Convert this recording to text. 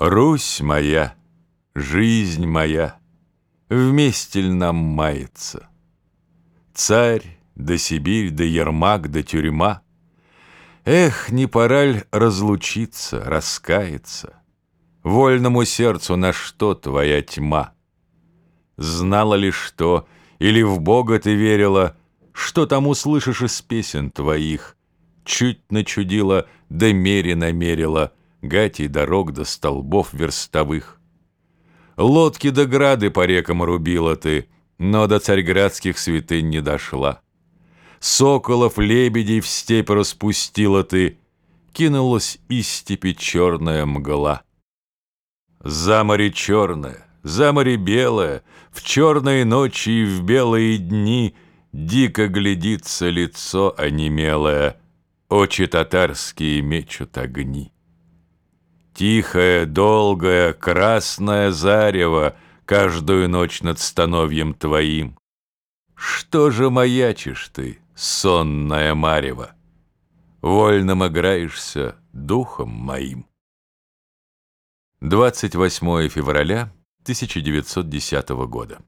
Русь моя, жизнь моя, Вместе ль нам мается? Царь, да Сибирь, да Ермак, да тюрьма. Эх, не пора ль разлучиться, раскаяться? Вольному сердцу на что твоя тьма? Знала ли что, или в Бога ты верила, Что там услышишь из песен твоих? Чуть начудила, да мере намерила Гатей дорог до столбов верстовых. Лодки да грады по рекам рубила ты, Но до царьградских святынь не дошла. Соколов, лебедей в степь распустила ты, Кинулась из степи черная мгла. За море черное, за море белое, В черные ночи и в белые дни Дико глядится лицо онемелое, Очи татарские мечут огни. Тихое, долгое, красное зарево Каждую ночь над становьем твоим. Что же маячишь ты, сонная марева? Вольным играешься духом моим. 28 февраля 1910 года.